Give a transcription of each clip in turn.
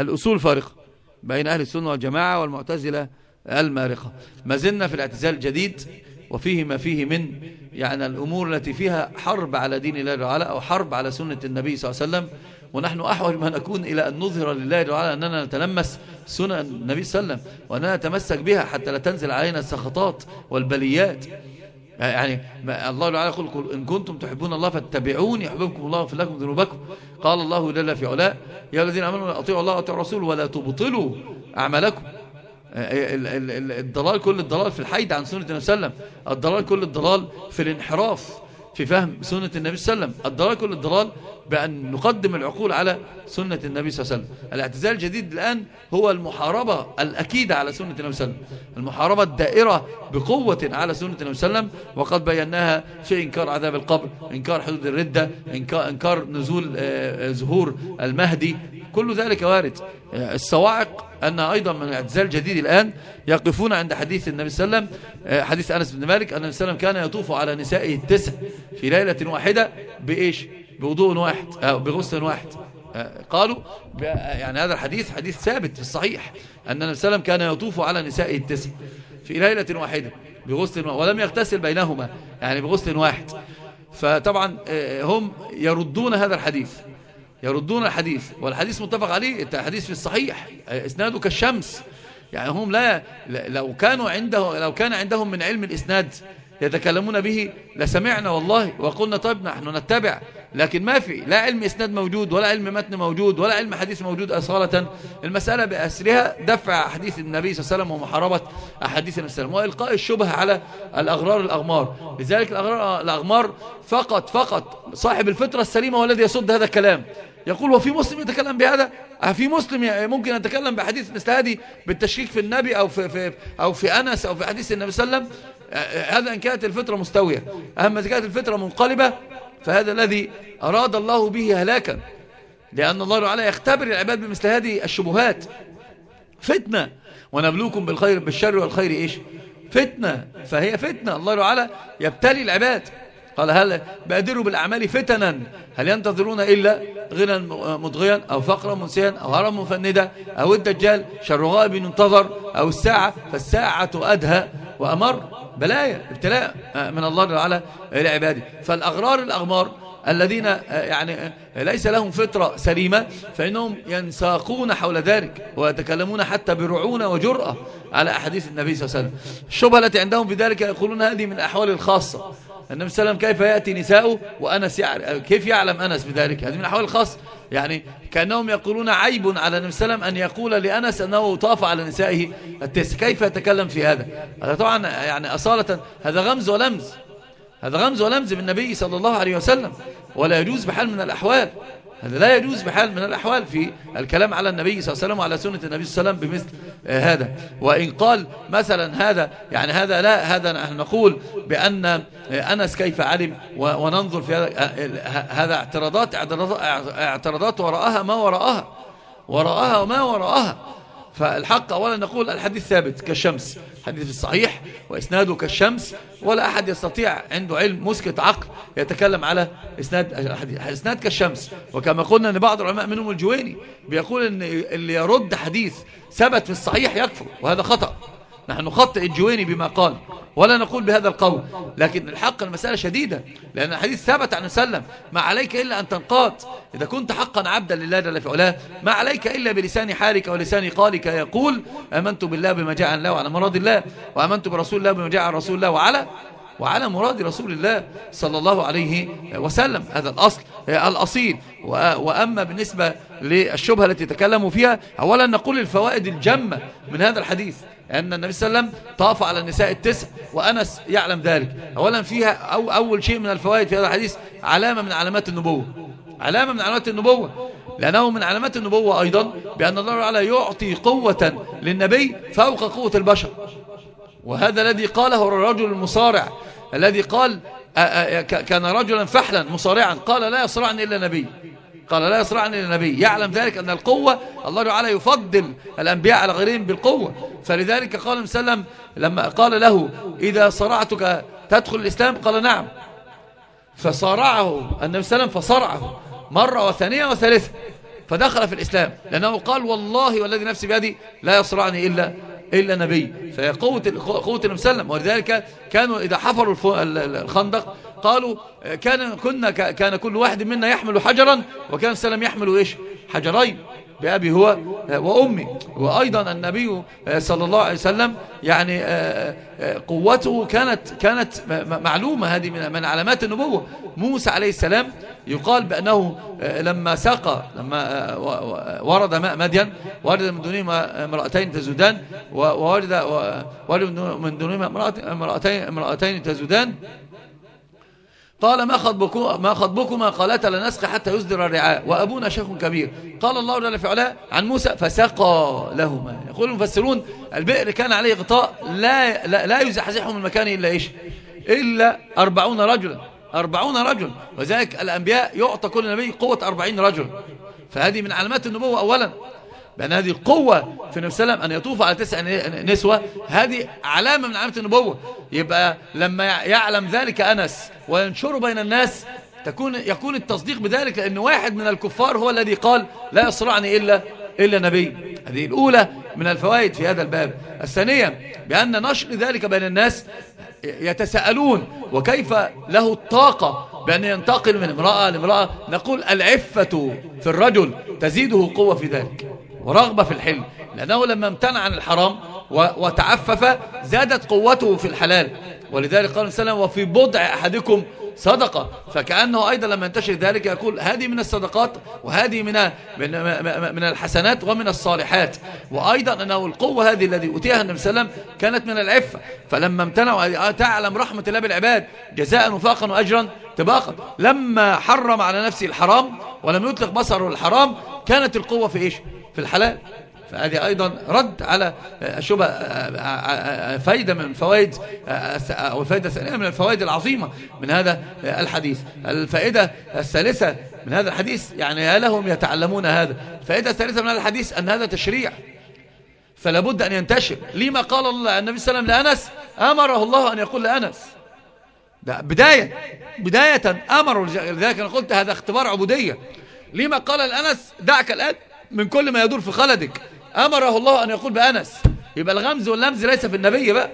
الأصول فارقة بين أهل السنة والجماعة والمعتزلة المارقة. ما زلنا في الاعتزال الجديد وفيه ما فيه من يعني الأمور التي فيها حرب على دين الله تعالى أو حرب على سنة النبي صلى الله عليه وسلم ونحن أحوج ما نكون إلى أن نظهر لله تعالى أننا نتلمس سنة النبي صلى الله عليه وسلم وأننا نتمسك بها حتى لا تنزل علينا السخطات والبليات. يعني الله تعالى يقول إن كنتم تحبون الله فاتبعوني يحببكم الله وفي لكم ذنوبكم. قال الله جل في علاء يا الذين آمنوا أطيعوا الله وأطيعوا الرسول ولا تبطلوا أعمالكم. الضلال كل الضلال في الحيد عن سنة النبي صلى الله عليه وسلم. الضلال كل الضلال في الانحراف في فهم سنة النبي صلى الله عليه وسلم. الضلال كل الضلال بأن نقدم العقول على سنة النبي صلى الله عليه وسلم. الاعتزال الجديد الآن هو المحاربة الأكيدة على سنة النبي صلى الله عليه وسلم. المحاربة الدائرة بقوة على سنة النبي صلى الله عليه وسلم. وقد بيناها في إنكار عذاب القبر إنكار حدود الردة إنكار نزول آه، ظهور المهدي. كل ذلك وارد. آه، الصواعق أن أيضا من الاعتزال الجديد الآن يقفون عند حديث النبي صلى الله عليه وسلم. آه، حديث أنس بن مالك أن النبي صلى الله عليه وسلم كان يطوف على نسائه التسع في ليلة واحدة بإيش؟ بوضوء واحد أو بغسل واحد. آه، قالوا يعني هذا الحديث حديث ثابت في الصحيح أن النبي صلى الله عليه وسلم كان يطوف على نسائه التسع في ليلة واحدة بغسل ولم يغتسل بينهما يعني بغسل واحد. فطبعا هم يردون هذا الحديث يردون الحديث والحديث متفق عليه الحديث في الصحيح إسناده كالشمس. يعني هم لا لو كانوا عنده لو كان عندهم من علم الإسناد يتكلمون به لسمعنا والله وقلنا طيب نحن نتبع لكن ما في لا علم إسناد موجود ولا علم متن موجود ولا علم حديث موجود أصالة. المسألة بأسرها دفع حديث النبي صلى الله عليه وسلم ومحاربة أحاديث النبي صلى الله عليه وسلم وإلقاء الشبه على الأغرار الأغمار. لذلك الأغرار الأغمار فقط فقط صاحب الفطرة السليمة هو الذي يصد هذا الكلام. يقول وفي مسلم يتكلم بهذا؟ أه، في مسلم ممكن يتكلم بحديث مثل هذه بالتشكيك في النبي أو في, في, أو في أنس أو في حديث النبي صلى الله عليه وسلم. أه، أه، هذا إن كانت الفطرة مستوية. أما إذا كانت الفطرة منقلبة فهذا الذي أراد الله به هلاكا لأن الله تعالى يختبر العباد بمثل هذه الشبهات. فتنة ونبلوكم بالخير بالشر والخير إيش؟ فتنة فهي فتنة. الله تعالى يبتلي العباد. قال هل بادروا بالأعمال فتنا؟ هل ينتظرون إلا غنى مضغيا أو فقرا منسيا أو هرم مفندا أو الدجال؟ شر غائب ينتظر أو الساعة فالساعة أدهى. وأمر بلايا ابتلاء من الله تعالى لعباده فالأغرار الأغمار الذين يعني ليس لهم فطرة سليمة فإنهم ينساقون حول ذلك ويتكلمون حتى برعونة وجرأة على أحاديث النبي صلى الله عليه وسلم. الشبهة التي عندهم بذلك يقولون هذه من الأحوال الخاصة. النبي صلى الله عليه وسلم كيف يأتي نساؤه وأنس يعلم كيف يعلم أنس بذلك؟ هذه من الأحوال الخاصة. يعني كأنهم يقولون عيب على النبي صلى الله عليه وسلم أن يقول لأنس أنه طاف على نسائه التسع. كيف يتكلم في هذا؟ هذا طبعا يعني أصالة. هذا غمز ولمز. هذا غمز ولمز بالنبي صلى الله عليه وسلم. ولا يجوز بحال من الأحوال. هذا لا يجوز بحال من الأحوال في الكلام على النبي صلى الله عليه وسلم وعلى سنة النبي صلى الله عليه وسلم بمثل آه، هذا. وإن قال مثلا هذا يعني هذا لا هذا نحن نقول بأن آه، أنس كيف علم؟ وننظر في هذا آه، هذا اعتراضات اعتراضات وراءها ما وراءها. وراءها وما وراءها. فالحق أولا نقول الحديث ثابت كالشمس. حديث الصحيح وإسناده كالشمس. ولا أحد يستطيع عنده علم مسكت عقل يتكلم على إسناد إسناد كالشمس. وكما قلنا أن بعض العلماء منهم الجويني بيقول أن اللي يرد حديث ثبت في الصحيح يكفر وهذا خطأ. نحن نخطئ الجويني بما قال. ولا نقول بهذا القول. لكن الحق المسألة شديدة. لأن الحديث ثبت عن سلم ما عليك إلا أن تنقاد. إذا كنت حقا عبدا لله جل في علاه. ما عليك إلا بلسان حالك ولسان قالك يقول آمنت بالله بما جاء عن الله وعلى مراد الله. وآمنت برسول الله بما جاء عن رسول الله وعلى وعلى مراد رسول الله صلى الله عليه وسلم. هذا الأصل الأصيل. وأما بالنسبة للشبهة التي تكلموا فيها أولا نقول الفوائد الجمة من هذا الحديث. أن النبي صلى الله عليه وسلم طاف على النساء التسع وأنس يعلم ذلك. أولا فيها أو أول شيء من الفوائد في هذا الحديث علامة من علامات النبوة. علامة من علامات النبوة. لأنه من علامات النبوة أيضا بأن الله تعالى يعطي قوة للنبي فوق قوة البشر. وهذا الذي قاله الرجل المصارع الذي قال كان رجلا فحلا مصارعا قال لا يصرعني إلا نبي. قال لا يصرعني النبي يعلم ذلك أن القوة الله تعالى يفضل الأنبياء على غيرهم بالقوة. فلذلك قال وسلم لما قال له إذا صرعتك تدخل الإسلام؟ قال نعم. فصارعه النبي صلى الله عليه وسلم فصرعه مرة وثانية وثالثة فدخل في الإسلام. لأنه قال والله والذي نفسي بيدي لا يصرعني إلا إلا نبي. فهي قوة قوة النبي صلى الله عليه وسلم. ولذلك كانوا إذا حفروا الخندق قالوا كان كنا كان كل واحد منا يحمل حجرا. وكان السلام يحمل إيش؟ حجرين. بأبي هو وأمي. وأيضا النبي صلى الله عليه وسلم يعني آه، آه، قوته كانت كانت معلومة هذه من علامات النبوة. موسى عليه السلام يقال بأنه آه، لما ساق لما ورد ماء مدين ورد من دونهما امرأتين تزودان وورد من دونهما امرأتين, امرأتين تزودان قال ما خطبكما ما خطبكما قالتا لنسقي حتى يصدر الرعاء وأبونا شيخ كبير. قال الله جل في علاه عن موسى فسقى لهما. يقول المفسرون البئر كان عليه غطاء لا لا, لا يزحزحه من إلا إيش؟ إلا أربعون رجلا. أربعون رجل وذلك الأنبياء يعطى كل نبي قوة أربعين رجل فهذه من علامات النبوة أولا. بأن هذه القوة في النبي صلى الله عليه وسلم أن يطوف على تسع نسوة. هذه علامة من علامات النبوة. يبقى لما يعلم ذلك أنس وينشره بين الناس تكون يكون التصديق بذلك لأن واحد من الكفار هو الذي قال لا يصرعني إلا إلا نبي. هذه الأولى من الفوائد في هذا الباب. الثانية بأن نشر ذلك بين الناس يتساءلون وكيف له الطاقة بأن ينتقل من امرأة لامرأة نقول العفة في الرجل تزيده قوة في ذلك. ورغبة في الحلم. لأنه لما امتنع عن الحرام وتعفف زادت قوته في الحلال. ولذلك قال السلام وفي بضع أحدكم صدقة. فكأنه أيضا لما ينتشر ذلك يقول هذه من الصدقات وهذه من من الحسنات ومن الصالحات. وأيضا أنه القوة هذه التي أتيها النبي صلى الله عليه وسلم كانت من العفة. فلما امتنعوا تعلم رحمة الله بالعباد جزاء وفاقا وأجرا تباقا لما حرم على نفسه الحرام ولم يطلق بصره الحرام كانت القوة في إيش؟ في الحلال. فهذه أيضا رد على شبه فايدة من الفوائد أو الفائدة الثانية من الفوائد العظيمة من هذا الحديث. الفائدة الثالثة من هذا الحديث يعني يا لهم يتعلمون هذا. الفائدة الثالثة من هذا الحديث أن هذا تشريع. فلا بد أن ينتشر. لما قال الله النبي صلى الله عليه وسلم لأنس؟ أمره الله أن يقول لأنس. بداية. بداية أمره لذلك أنا قلت هذا اختبار عبودية. لما قال لأنس؟ دعك الآن. من كل ما يدور في خلدك. أمره الله أن يقول بأنس يبقى الغمز واللمز ليس في النبي بقى.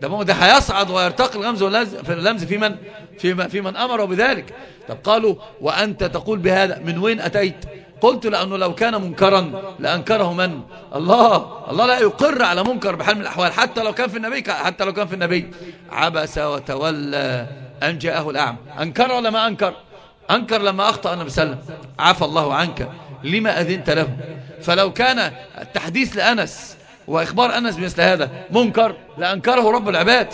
ده ده هيصعد ويرتقي الغمز واللمز في اللمز في من في, في من أمره بذلك. طب قالوا وأنت تقول بهذا من وين أتيت؟ قلت لأنه لو كان منكرا لأنكره من؟ الله الله لا يقر على منكر بحال من الأحوال حتى لو كان في النبي حتى لو كان في النبي. عبس وتولى أن جاءه الأعمى. أنكر ولا ما أنكر؟ أنكر لما أخطأ النبي صلى الله عليه وسلم. عفى الله عنك. لما أذنت له؟ فلو كان التحديث لأنس وإخبار أنس بمثل هذا منكر لأنكره رب العباد.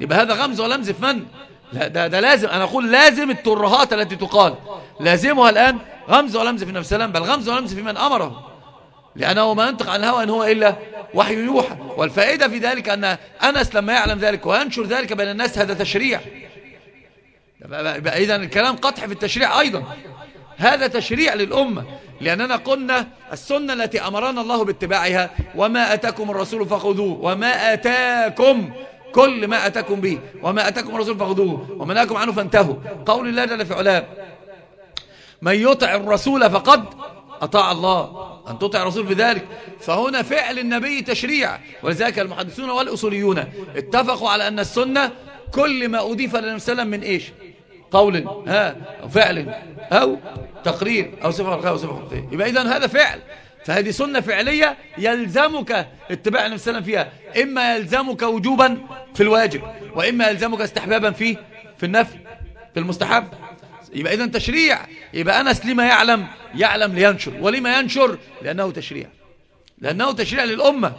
يبقى هذا غمز ولمز في من؟ لا ده, ده لازم. أنا أقول لازم الترهات التي تقال. لازمها الآن غمز ولمز في نفس السلام بل غمز ولمز في من أمره. لأنه ما ينطق عن الهوى إن هو إلا وحي يوحى. والفائدة في ذلك أن أنس لما يعلم ذلك وينشر ذلك بين الناس هذا تشريع. إذا الكلام قطع في التشريع أيضا. هذا تشريع للأمة. لأننا قلنا السنة التي أمرنا الله باتباعها وما أتاكم الرسول فخذوه وما أتاكم كل ما أتاكم به وما أتاكم الرسول فخذوه وما نهاكم عنه فانتهوا. قول الله جل في علام من يطع الرسول فقد أطاع الله. أن تطع الرسول في ذلك. فهنا فعل النبي تشريع. ولذلك المحدثون والأصوليون اتفقوا على أن السنة كل ما أضيف للنبي صلى الله عليه وسلم من إيش؟ قول ها فعل أو تقرير أو صفة خلقية أو صفة خلقية يبقى إذن هذا فعل. فهذه سنة فعلية يلزمك اتباع النبي صلى فيها إما يلزمك وجوبا في الواجب وإما يلزمك استحبابا فيه في النفل في المستحب. يبقى إذن تشريع. يبقى أنس لما يعلم يعلم لينشر. ولما ينشر؟ لأنه تشريع. لأنه تشريع للأمة.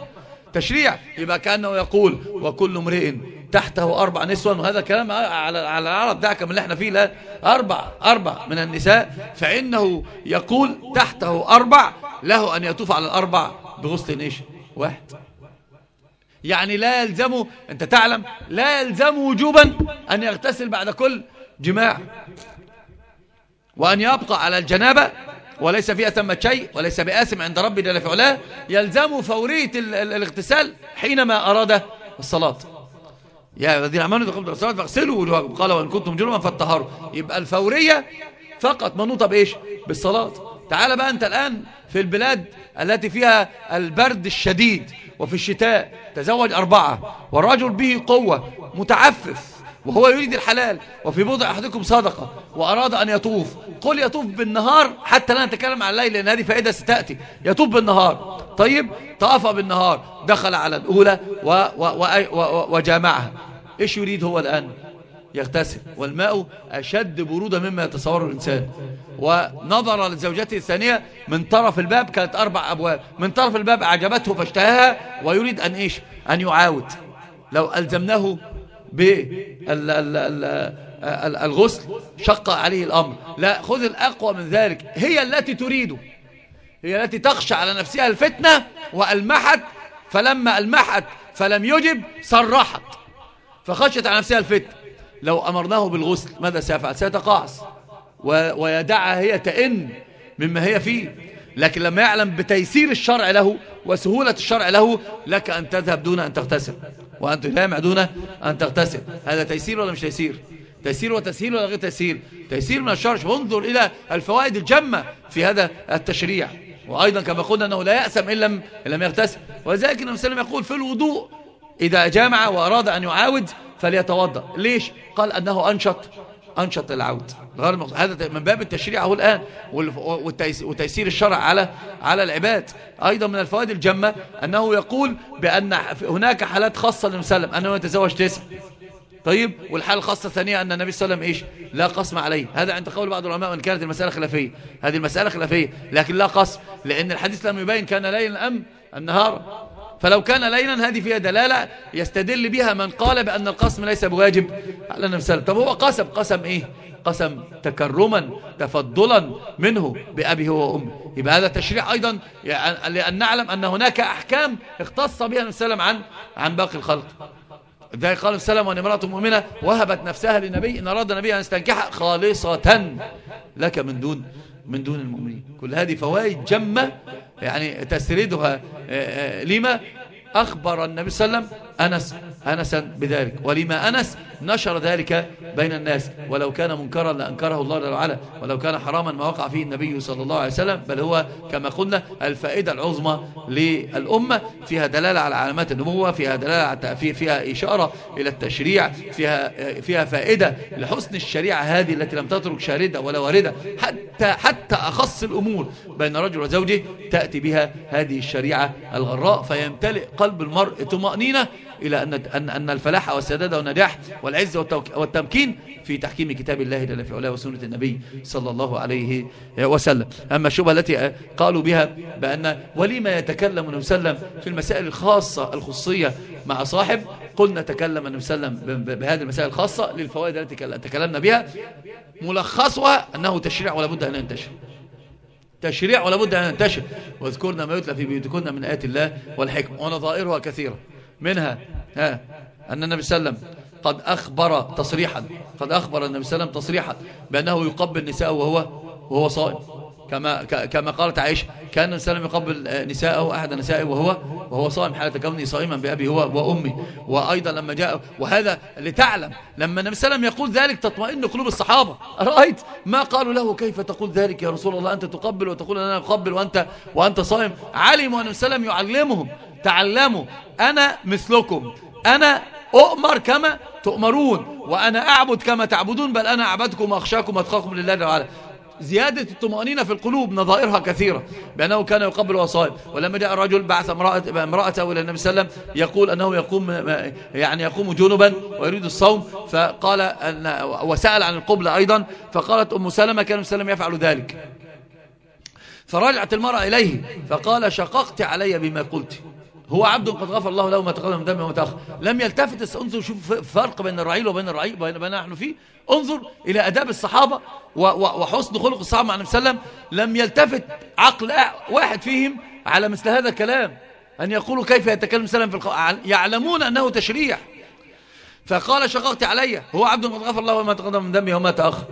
تشريع. يبقى كأنه يقول وكل امرئ تحته أربع نسوان وهذا كلام على العرب دعك من اللي إحنا فيه لا أربع أربع من النساء. فإنه يقول تحته أربع له أن يطوف على الأربع بغسل إيش؟ واحد. يعني لا يلزمه أنت تعلم لا يلزم وجوبا أن يغتسل بعد كل جماع. وأن يبقى على الجنابة وليس فيها ثمة شيء وليس بآسم عند ربي جل في علاه. يلزم فورية الاغتسال حينما أراد الصلاة. يا الذين آمنوا إذا قمتم الصلاة فاغسلوا قال وإن كنتم جنبا فاتطهروا يبقى الفورية فقط منوطة بإيش؟ بالصلاة. تعال بقى أنت الآن في البلاد التي فيها البرد الشديد وفي الشتاء. تزوج أربعة. والرجل به قوة متعفف. وهو يريد الحلال وفي بضع أحدكم صدقة وأراد أن يطوف قل يطوف بالنهار حتى لا نتكلم عن الليل لأن هذه فائدة ستأتي. يطوف بالنهار. طيب طاف بالنهار دخل على الأولى و و و و وجامعها. إيش يريد هو الآن؟ يغتسل. والماء أشد برودة مما يتصوره الإنسان. ونظر لزوجته الثانية من طرف الباب كانت أربع أبواب. من طرف الباب أعجبته فاشتهاها ويريد أن إيش؟ أن يعاود. لو ألزمناه بالغسل شق عليه الأمر. لا خذ الأقوى من ذلك. هي التي تريده. هي التي تخشى على نفسها الفتنة وألمحت فلما ألمحت فلم يجب صرحت. فخشت على نفسها الفتنة. لو أمرناه بالغسل ماذا سيفعل؟ سيتقاعس. ويدعها هي تئن مما هي فيه. لكن لما يعلم بتيسير الشرع له وسهولة الشرع له لك أن تذهب دون أن تغتسل. وأن تجامع دون أن تغتسل. هذا تيسير ولا مش تيسير؟ تيسير وتسهيل ولا غير تيسير؟ تيسير من الشرع انظر إلى الفوائد الجمة في هذا التشريع. وأيضا كما قلنا أنه لا يأسم إن لم, إن لم يغتسل. ولذلك النبي صلى الله عليه وسلم يقول في الوضوء إذا جامع وأراد أن يعاود فليتوضأ. ليش؟ قال أنه أنشط. أنشط العود. غير هذا من باب التشريع هو الآن وتيسير الشرع على على العباد. أيضا من الفوائد الجمة أنه يقول بأن هناك حالات خاصة للمسلم أنه يتزوج تسع طيب؟ والحالة الخاصة الثانية أن النبي صلى الله عليه وسلم إيش؟ لا قسم عليه. هذا عند قول بعض العلماء وإن كانت المسألة خلافية. هذه المسألة خلافية. لكن لا قسم لأن الحديث لم يبين كان ليلا أم النهار. فلو كان ليلا هذه فيها دلالة يستدل بها من قال بأن القسم ليس بواجب. على النبي طب هو قسم قسم إيه؟ قسم تكرما تفضلا منه بأبيه وأمه. يبقى هذا تشريع أيضا لأن نعلم أن هناك أحكام اختص بها النبي وسلم عن, عن باقي الخلق. ذلك قال السلام وأن امرأة مؤمنة وهبت نفسها لنبي إن أراد النبي أن يستنكحها خالصة لك من دون من دون المؤمنين. كل هذه فوائد جمة يعني تسردها آه، آه، لما أخبر النبي صلى الله عليه وسلم أنس أنسا بذلك. ولما أنس نشر ذلك بين الناس. ولو كان منكرا لأنكره الله جل وعلا. ولو كان حراما ما وقع فيه النبي صلى الله عليه وسلم. بل هو كما قلنا الفائدة العظمى للأمة. فيها دلالة على علامات النبوة فيها دلالة على فيها إشارة إلى التشريع. فيها فيها فائدة لحسن الشريعة هذه التي لم تترك شاردة ولا واردة. حتى حتى أخص الأمور بين رجل وزوجه تأتي بها هذه الشريعة الغراء. فيمتلئ قلب المرء طمأنينة إلى أن أن أن الفلاح والسداد والنجاح والعز والتمكين في تحكيم كتاب الله جل في علاه وسنة النبي صلى الله عليه وسلم. أما الشبهة التي قالوا بها بأن ولما يتكلم النبي صلى الله عليه وسلم في المسائل الخاصة الخصية مع صاحب قلنا تكلم النبي صلى الله عليه وسلم بهذه المسائل الخاصة للفوائد التي تكلمنا بها. ملخصها أنه تشريع ولا بد أن ينتشر. تشريع ولا بد أن ينتشر. واذكرنا ما يتلى في بيوتكن من آيات الله والحكم ونظائرها كثيرة. منها. ها. أن النبي صلى الله عليه وسلم قد أخبر تصريحا. قد أخبر النبي صلى الله عليه وسلم تصريحا بأنه يقبل نساءه وهو وهو صائم. كما كما قالت عائشة كان النبي صلى الله عليه وسلم يقبل نساءه أحد نسائه وهو وهو صائم حالة كوني صائما بأبي هو وأمي. وأيضا لما جاء وهذا لتعلم لما النبي صلى الله عليه وسلم يقول ذلك تطمئن قلوب الصحابة. رأيت ما قالوا له كيف تقول ذلك يا رسول الله؟ أنت تقبل وتقول أنا أقبل وأنت وأنت صائم. علموا أن النبي صلى الله عليه وسلم يعلمهم تعلموا أنا مثلكم. أنا أؤمر كما تؤمرون وأنا أعبد كما تعبدون بل أنا أعبدكم وأخشاكم وأتقاكم لله تعالى زيادة الطمأنينة في القلوب نظائرها كثيرة بأنه كان يقبل وصائم ولما جاء الرجل بعث امرأته إلى النبي صلى الله عليه وسلم يقول أنه يقوم يعني يقوم جنبا ويريد الصوم فقال أن وسأل عن القبلة أيضا فقالت أم سلمة كان وسلم يفعل ذلك. فرجعت المرأة إليه فقال شققت علي بما قلت. هو عبد قد غفر الله له ما تقدم من دمه وما تأخر. لم يلتفت انظر شوف فرق بين الرعيل وبين الرعيل بين ما نحن فيه. انظر إلى أداب الصحابة وحسن خلق الصحابة مع النبي صلى الله عليه وسلم. لم يلتفت عقل واحد فيهم على مثل هذا الكلام. أن يقولوا كيف يتكلم سلام في الق... يعلمون أنه تشريح فقال شققت علي. هو عبد قد غفر الله وما تقدم من دمه وما تأخر.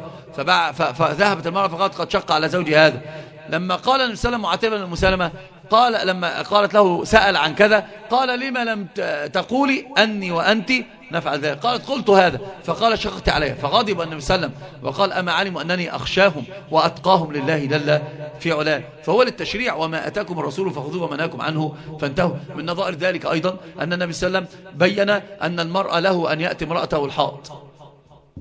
فذهبت المرأة فقالت قد شق على زوجي هذا. لما قال النبي صلى الله عليه وسلم معاتبا المسالمة قال لما قالت له سأل عن كذا قال لما لم تقولي أني وأنت نفعل ذلك. قالت قلت هذا. فقال شققت عليه فغضب النبي صلى الله عليه وسلم وقال أما علموا أنني أخشاهم وأتقاهم لله جل في علاه. فهو للتشريع وما أتاكم الرسول فخذوه وما نهاكم عنه. فانتهوا. من نظائر ذلك أيضا أن النبي صلى الله عليه وسلم بين أن المرأة له أن يأتي امرأته الحائط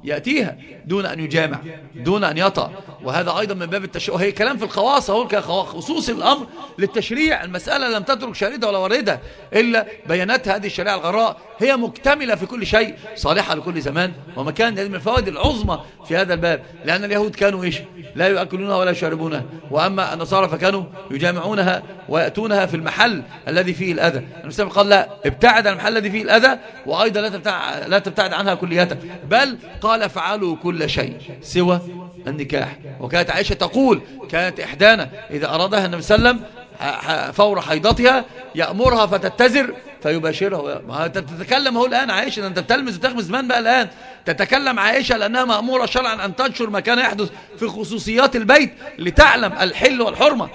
يأتيها دون أن يجامع دون أن يطأ. وهذا أيضا من باب التشريع. وهي كلام في الخواص أقول خصوص الأمر للتشريع. المسألة لم تترك شاردة ولا واردة إلا بيانات هذه الشريعة الغراء. هي مكتملة في كل شيء صالحة لكل زمان. ومكان هذه من الفوائد العظمى في هذا الباب لأن اليهود كانوا إيش؟ لا يأكلونها ولا يشربونها. وأما النصارى فكانوا يجامعونها ويأتونها في المحل الذي فيه الأذى. المسلم قال لا ابتعد عن المحل الذي فيه الأذى وأيضا لا تبتعد, لا تبتعد عنها كلية بل قال فعلوا كل شيء سوى النكاح. وكانت عائشة تقول كانت إحدانا إذا أرادها النبي صلى الله عليه وسلم فور حيضتها يأمرها فتتزر فيباشرها. تتكلم هو الآن عائشة أنت بتلمس وتغمز زمان بقى الآن. تتكلم عائشة لأنها مأمورة شرعا أن تنشر ما كان يحدث في خصوصيات البيت لتعلم الحل والحرمة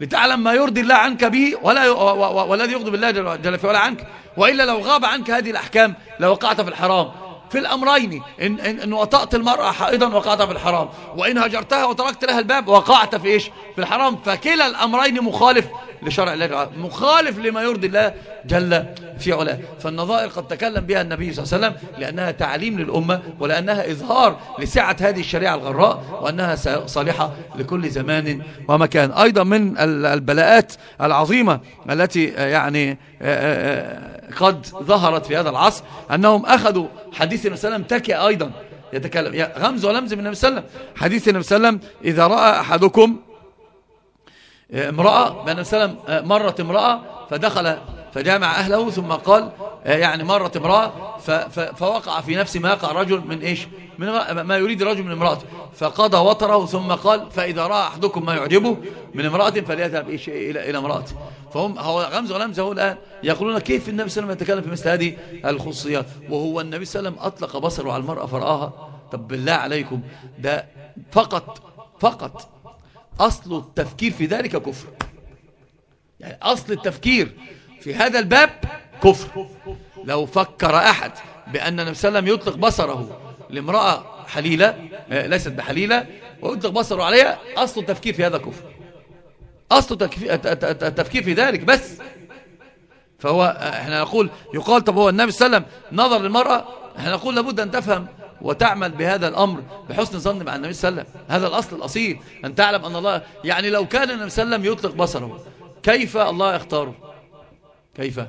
لتعلم ما يرضي الله عنك به ولا والذي يغضب الله جل في ولا عنك. وإلا لو غاب عنك هذه الأحكام لوقعت في الحرام. في الأمرين إن, إن, إن وطأت المرأة حائضا وقعت في الحرام. وإن هجرتها وتركت لها الباب وقعت في إيش؟ في الحرام. فكلا الأمرين مخالف لشرع الله مخالف لما يرضي الله جل في علاه. فالنظائر قد تكلم بها النبي صلى الله عليه وسلم لأنها تعليم للأمة ولأنها إظهار لسعة هذه الشريعة الغراء وأنها صالحة لكل زمان ومكان. أيضا من البلاءات العظيمة التي يعني آه، آه، آه، قد ظهرت في هذا العصر أنهم أخذوا حديث النبي صلى الله عليه وسلم تكي أيضا. يتكلم غمز ولمز من النبي صلى الله عليه وسلم. حديث النبي صلى الله عليه وسلم إذا رأى أحدكم امرأة بأن وسلم مرت امرأة فدخل فجامع أهله ثم قال يعني مرت امرأة فوقع في نفس ما يقع رجل من إيش؟ من ما يريد رجل من امرأة فقضى وطره ثم قال فإذا رأى أحدكم ما يعجبه من امرأة فليذهب إلى امرأة. فهم هو غمز ولمز هو الآن يقولون كيف النبي صلى الله عليه وسلم يتكلم في مثل هذه الخصوصيات؟ وهو النبي صلى الله عليه وسلم أطلق بصره على المرأة فرآها. طب بالله عليكم ده فقط فقط أصل التفكير في ذلك كفر. يعني أصل التفكير في هذا الباب كفر. لو فكر أحد بأن النبي صلى الله عليه وسلم يطلق بصره لامرأة حليلة آه، ليست بحليلة. ويطلق بصره عليها أصل التفكير في هذا كفر. أصل التفكير في ذلك بس. فهو آه، إحنا نقول يقال طب هو النبي صلى الله عليه وسلم نظر للمرأة إحنا نقول لابد أن تفهم وتعمل بهذا الأمر بحسن ظن مع النبي صلى الله عليه وسلم. هذا الأصل الأصيل أن تعلم أن الله يعني لو كان النبي صلى الله عليه وسلم يطلق بصره كيف الله يختاره؟ كيف؟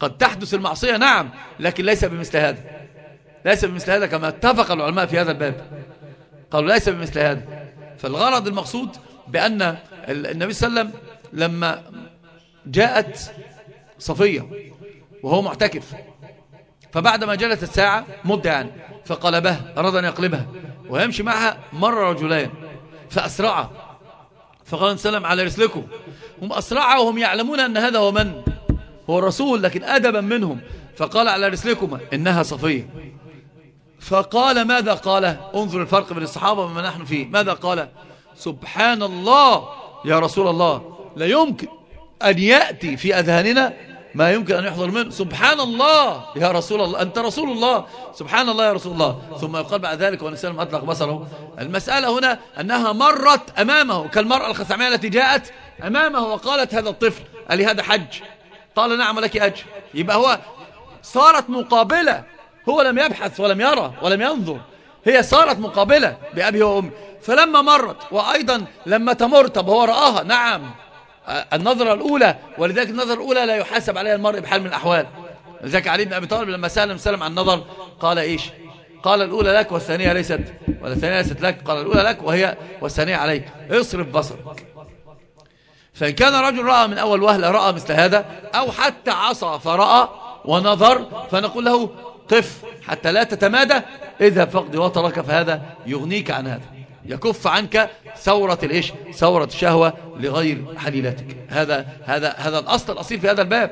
قد تحدث المعصية نعم لكن ليس بمثل هذا. ليس بمثل هذا كما اتفق العلماء في هذا الباب. قالوا ليس بمثل هذا. فالغرض المقصود بأن النبي صلى الله عليه وسلم لما جاءت صفية وهو معتكف فبعدما جلست ساعة مدة يعني فقلبها أراد أن يقلبها ويمشي معها مر رجلان فأسرع. فقال سلم على رسلكم. هم أسرع وهم يعلمون أن هذا هو من؟ هو الرسول لكن أدبا منهم. فقال على رسلكم. إنها صفية. فقال ماذا قال؟ انظر الفرق بين الصحابة وما نحن فيه. ماذا قال؟ سبحان الله. يا رسول الله لا يمكن أن يأتي في أذهاننا ما يمكن أن يحضر منه. سبحان الله. يا رسول الله أنت رسول الله. سبحان الله يا رسول الله. ثم يقال بعد ذلك ونسلم أطلق بصره. المسألة هنا أنها مرت أمامه كالمرأة الخثعمية التي جاءت أمامه وقالت هذا الطفل ألي هذا حج؟ قال نعم لك أجر. يبقى هو صارت مقابلة هو لم يبحث ولم يرى ولم ينظر. هي صارت مقابلة بأبي وأمي. فلما مرت وأيضا لما تمر طب هو رآها؟ نعم. النظرة الأولى ولذلك النظرة الأولى لا يحاسب عليها المرء بحال من الأحوال. لذلك علي بن أبي طالب لما سأل سلم عن النظر قال إيش؟ قال الأولى لك والثانية ليست والثانية ليست لك. قال الأولى لك وهي والثانية عليك. اصرف بصرك. فإن كان رجل رأى من أول وهلة رأى مثل هذا أو حتى عصى فرأى ونظر فنقول له قف حتى لا تتمادى. اذهب فقد وطرك فهذا يغنيك عن هذا. يكف عنك ثورة الإيش؟ ثورة الشهوة لغير حليلتك. هذا هذا هذا الأصل الأصيل في هذا الباب.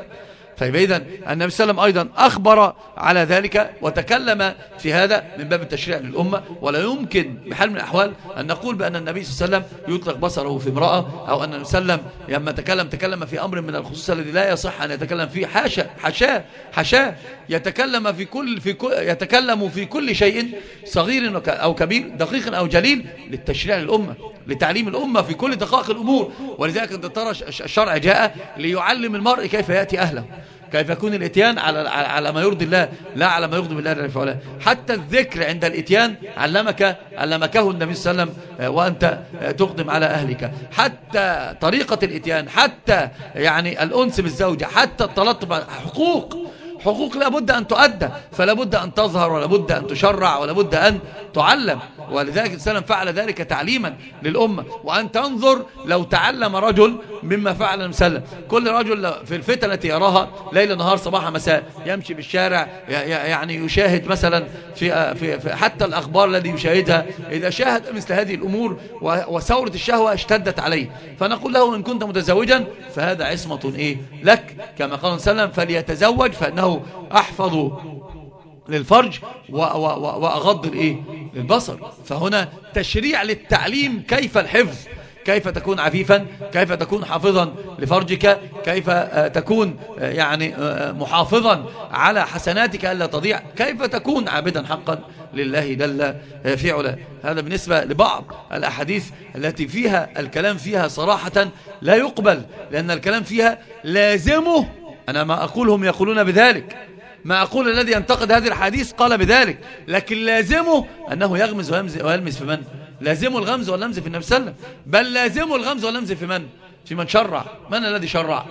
طيب إذن النبي صلى الله عليه وسلم أيضا أخبر على ذلك وتكلم في هذا من باب التشريع للأمة. ولا يمكن بحال من الأحوال أن نقول بأن النبي صلى الله عليه وسلم يطلق بصره في امرأة أو أن النبي صلى الله عليه وسلم لما تكلم تكلم في أمر من الخصوص الذي لا يصح أن يتكلم فيه. حاشا حاشا حاشا يتكلم في كل في كل يتكلم في كل شيء صغير أو كبير دقيق أو جليل للتشريع للأمة لتعليم الأمة في كل دقائق الأمور. ولذلك أنت ترى الشرع جاء ليعلم المرء كيف يأتي أهله. كيف يكون الإتيان على على ما يرضي الله لا على ما يغضب الله جل حتى الذكر عند الإتيان علمك علمكه النبي صلى الله عليه وسلم آه، وأنت آه، تقدم على أهلك. حتى طريقة الإتيان حتى يعني الأنس بالزوجة حتى التلطف حقوق حقوق لابد أن تؤدى فلا بد أن تظهر ولا بد أن تشرع ولا بد أن تعلم. ولذلك السلام فعل ذلك تعليما للأمة. وأن تنظر لو تعلم رجل مما فعل المسلم كل رجل في الفتنة التي يراها ليل نهار صباح مساء يمشي بالشارع يعني يشاهد مثلا في, في, في حتى الأخبار الذي يشاهدها. إذا شاهد مثل هذه الأمور وثورة الشهوة اشتدت عليه. فنقول له إن كنت متزوجا فهذا عصمة إيه لك. كما قال وسلم فليتزوج فإنه أحفظ للفرج وأغض الإيه؟ للبصر. فهنا تشريع للتعليم كيف الحفظ؟ كيف تكون عفيفا؟ كيف تكون حافظا لفرجك؟ كيف آه، تكون آه، يعني آه، محافظا على حسناتك ألا تضيع؟ كيف تكون عابدا حقا لله جل في علا هذا بالنسبة لبعض الأحاديث التي فيها الكلام فيها صراحة لا يقبل لأن الكلام فيها لازمه. أنا ما أقولهم يقولون بذلك. ما أقول الذي ينتقد هذه الحديث قال بذلك. لكن لازمه أنه يغمز ويلمس في من؟ لازمه الغمز واللمز في النبي صلى الله عليه وسلم. بل لازمه الغمز واللمز في من؟ في من شرع. من الذي شرع؟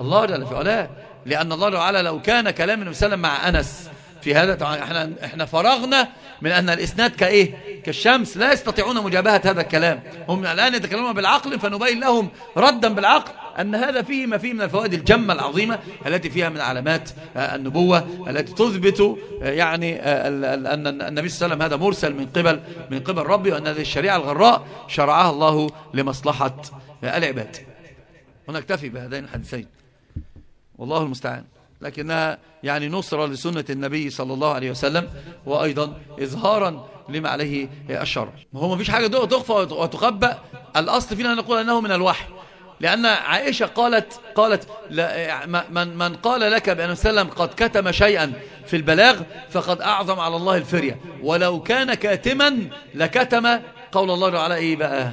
الله جل في علاه. لأن الله تعالى لو كان كلام النبي صلى الله عليه وسلم مع أنس في هذا إحنا إحنا فرغنا من أن الإسناد كإيه؟ كالشمس. لا يستطيعون مجابهة هذا الكلام. هم الآن يتكلمون بالعقل فنبين لهم ردا بالعقل. أن هذا فيه ما فيه من الفوائد الجمة العظيمة التي فيها من علامات آه، النبوة التي تثبت آه، يعني آه، أن النبي صلى الله عليه وسلم هذا مرسل من قبل من قبل ربي وأن هذه الشريعة الغراء شرعها الله لمصلحة العباد. ونكتفي بهذين الحديثين. والله المستعان. لكنها يعني نصرة لسنة النبي صلى الله عليه وسلم وأيضا إظهارا لما عليه الشرع. هو ما فيش حاجة تخفى وتخبأ. الأصل فينا نقول أنه من الوحي. لأن عائشة قالت قالت من من قال لك بأن وسلم قد كتم شيئا في البلاغ فقد أعظم على الله الفرية. ولو كان كاتما لكتم قول الله على إيه بقى؟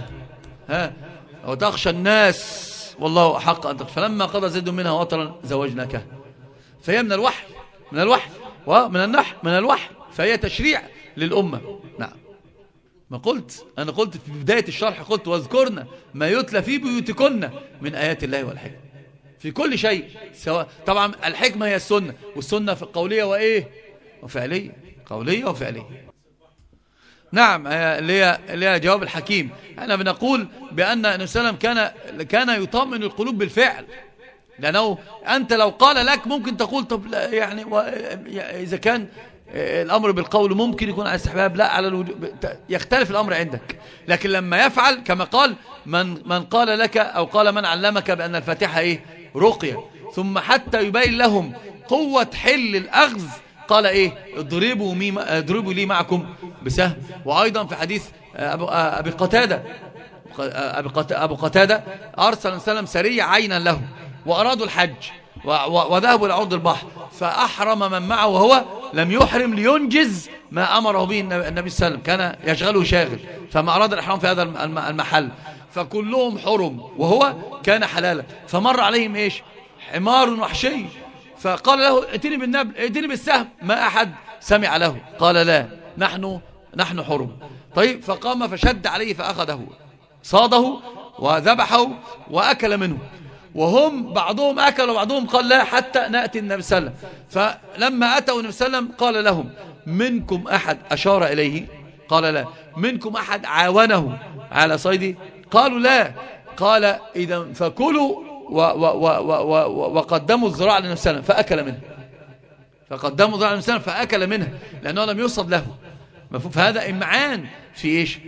ها؟ وتخشى الناس والله حق أن تخشى. فلما قضى زيد منها وطرا زوجناك. فهي من الوحي من الوحي ومن النحو من الوحي. فهي تشريع للأمة. نعم. ما قلت أنا قلت في بداية الشرح قلت واذكرنا ما يتلى في بيوتكن من آيات الله والحكمة. في كل شيء سواء طبعا الحكمة هي السنة والسنة في القولية وإيه؟ وفعلية قولية وفعلية. نعم اللي هي اللي هي جواب الحكيم. إحنا بنقول بأن النبي صلى الله عليه وسلم كان كان يطمن القلوب بالفعل. لأنه أنت لو قال لك ممكن تقول طب يعني إذا كان الأمر بالقول ممكن يكون على استحباب لا على الوجوب يختلف الأمر عندك. لكن لما يفعل كما قال من, من قال لك أو قال من علمك بأن الفاتحة إيه؟ رقية. ثم حتى يبين لهم قوة حل الأخذ قال إيه؟ اضربوا, اضربوا لي معكم بسهم. وأيضا في حديث أبي قتادة أبو قتادة أرسل وسلم سريع عينا له وأرادوا الحج. وذهبوا إلى عرض البحر. فأحرم من معه وهو لم يحرم لينجز ما أمره به النبي صلى الله عليه وسلم. كان يشغله شاغل. فما أراد الإحرام في هذا المحل. فكلهم حرم وهو كان حلالا. فمر عليهم إيش؟ حمار وحشي. فقال له ائتني بالنبل ائتني بالسهم. ما أحد سمع له. قال لا نحن نحن حرم. طيب فقام فشد عليه فأخذه. صاده وذبحه وأكل منه. وهم بعضهم أكل وبعضهم قال لا حتى نأتي النبي صلى الله عليه وسلم. فلما أتوا النبي صلى الله عليه وسلم قال لهم منكم أحد؟ أشار إليه. قال لا. منكم أحد عاونه على صيده قالوا لا. قال إذا فكلوا و و و و و وقدموا الزراع للنبي صلى الله عليه وسلم فأكل منه. فقدموا الزراع للنبي صلى الله عليه وسلم فأكل منه لأنه لم يصد له. فهذا إمعان في إيش؟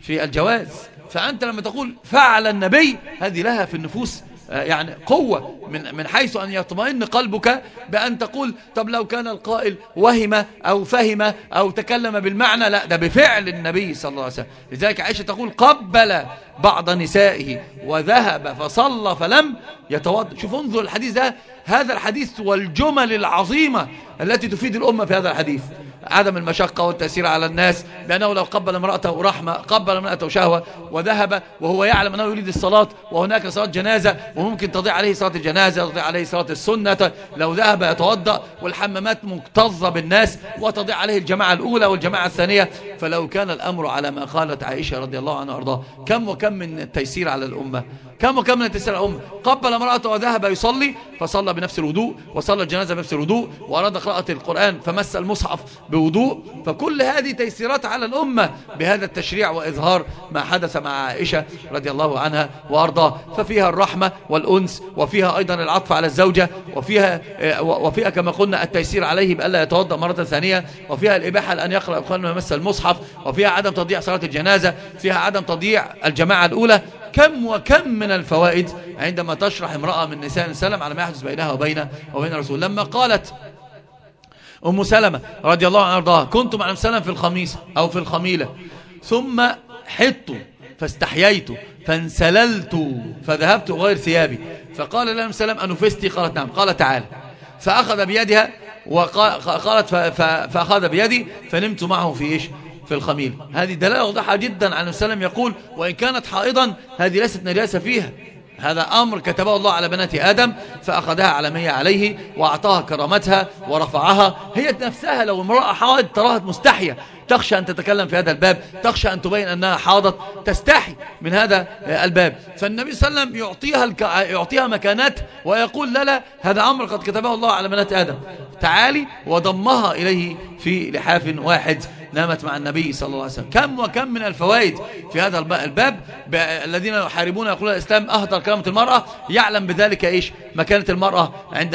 في الجواز. فأنت لما تقول فعل النبي هذه لها في النفوس يعني قوة من, من حيث أن يطمئن قلبك بأن تقول طب لو كان القائل وهم أو فهم أو تكلم بالمعنى لا ده بفعل النبي صلى الله عليه وسلم. لذلك عائشة تقول قبل بعض نسائه وذهب فصلى فلم يتوضأ. شوف انظر الحديث ده هذا الحديث والجمل العظيمة التي تفيد الأمة في هذا الحديث. عدم المشقة والتأثير على الناس بأنه لو قبل امرأته رحمة قبل امرأته شهوة وذهب وهو يعلم أنه يريد الصلاة وهناك صلاة جنازة وممكن تضيع عليه صلاة الجنازة تضيع عليه صلاة السنة لو ذهب يتوضأ والحمامات مكتظة بالناس وتضيع عليه الجماعة الأولى والجماعة الثانية. فلو كان الأمر على ما قالت عائشة رضي الله عنها وأرضاها كم وكم من التيسير على الأمة. كم وكم من على الأمة قبل امرأته وذهب يصلي فصلى بنفس الوضوء وصلى الجنازة بنفس الوضوء وأراد قراءة القرآن فمس المصحف بوضوء. فكل هذه تيسيرات على الأمة بهذا التشريع وإظهار ما حدث مع عائشة رضي الله عنها وأرضاه. ففيها الرحمة والأنس وفيها أيضا العطف على الزوجة وفيها, وفيها كما قلنا التيسير عليه بألا يتوضأ مرة ثانية. وفيها الإباحة لأن يقرأ القرآن ويمس المصحف. وفيها عدم تضييع صلاة الجنازة. فيها عدم تضييع الجماعة الأولى. كم وكم من الفوائد عندما تشرح امرأة من نساء السلام على ما يحدث بينها وبين وبين الرسول. لما قالت أم سلمة رضي الله عنها أرضاها كنت مع أم سلمة في الخميس أو في الخميلة ثم حطت فاستحييت فانسللت فذهبت غير ثيابي. فقال لها أم سلمة أنفستي؟ قالت نعم. قال تعال. فأخذ بيدها وقالت فأخذ بيدي فنمت معه في إيش؟ في الخميل هذه دلالة واضحة جدا عن السلام يقول وإن كانت حائضا هذه ليست نجاسة فيها. هذا أمر كتبه الله على بنات آدم فأخذها على عليه وأعطاها كرامتها ورفعها. هي نفسها لو امرأة حائض تراها مستحية. تخشى أن تتكلم في هذا الباب. تخشى أن تبين أنها حاضت تستحي من هذا الباب. فالنبي صلى الله عليه وسلم يعطيها, الك... يعطيها مكانات ويقول لا لا هذا أمر قد كتبه الله على بنات آدم. تعالي وضمها إليه في لحاف واحد. نامت مع النبي صلى الله عليه وسلم. كم وكم من الفوائد في هذا الباب؟ الذين يحاربون يقولون الإسلام أهدر كرامة المرأة. يعلم بذلك إيش؟ مكانة المرأة عند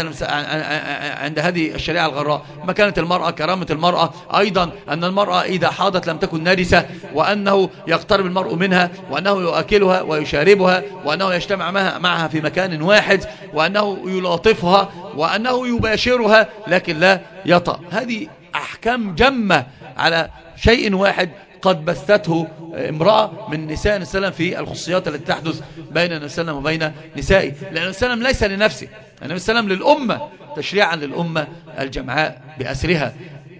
عند هذه الشريعة الغراء. مكانة المرأة كرامة المرأة. أيضا أن المرأة إذا حاضت لم تكن نارسة وأنه يقترب المرء منها وأنه يؤكلها ويشاربها وأنه يجتمع معها في مكان واحد وأنه يلاطفها وأنه يباشرها لكن لا يطأ. هذه أحكام جمة. على شيء واحد قد بثته امرأة من نساء النبي في الخصوصيات التي تحدث بين النبي صلى وبين نسائه. لأن النبي صلى ليس لنفسه. النبي صلى للأمة تشريعا للأمة الجمعاء بأسرها.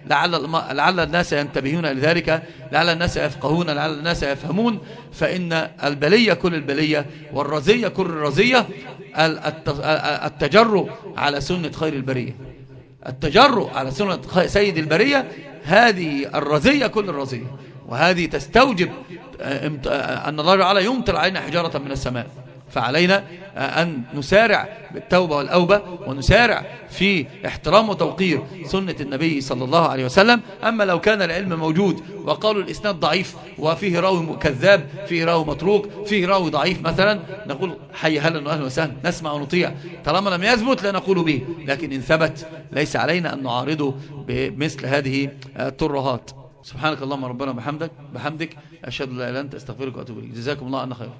لعل, لعل الناس ينتبهون لذلك لعل الناس يفقهون لعل الناس يفهمون. فإن البلية كل البلية والرزية كل الرزية. التجرؤ على سنة خير البرية. التجرؤ على سنة سيد البرية هذه الرزية كل الرزية وهذه تستوجب آه، آه، أن الله تعالى يمطر علينا حجارة من السماء. فعلينا آه، أن نسارع بالتوبة والأوبة ونسارع في احترام وتوقير سنة النبي صلى الله عليه وسلم. أما لو كان العلم موجود وقالوا الإسناد ضعيف وفيه راوي كذاب فيه راوي متروك فيه راوي ضعيف مثلا نقول حي هلا وأهلا وسهلا نسمع ونطيع. طالما لم يثبت لا نقول به لكن إن ثبت ليس علينا أن نعارضه بمثل هذه الترهات. سبحانك اللهم ربنا بحمدك بحمدك أشهد لا إله إلا أنت أستغفرك وأتوب إليك. جزاكم الله عنا خير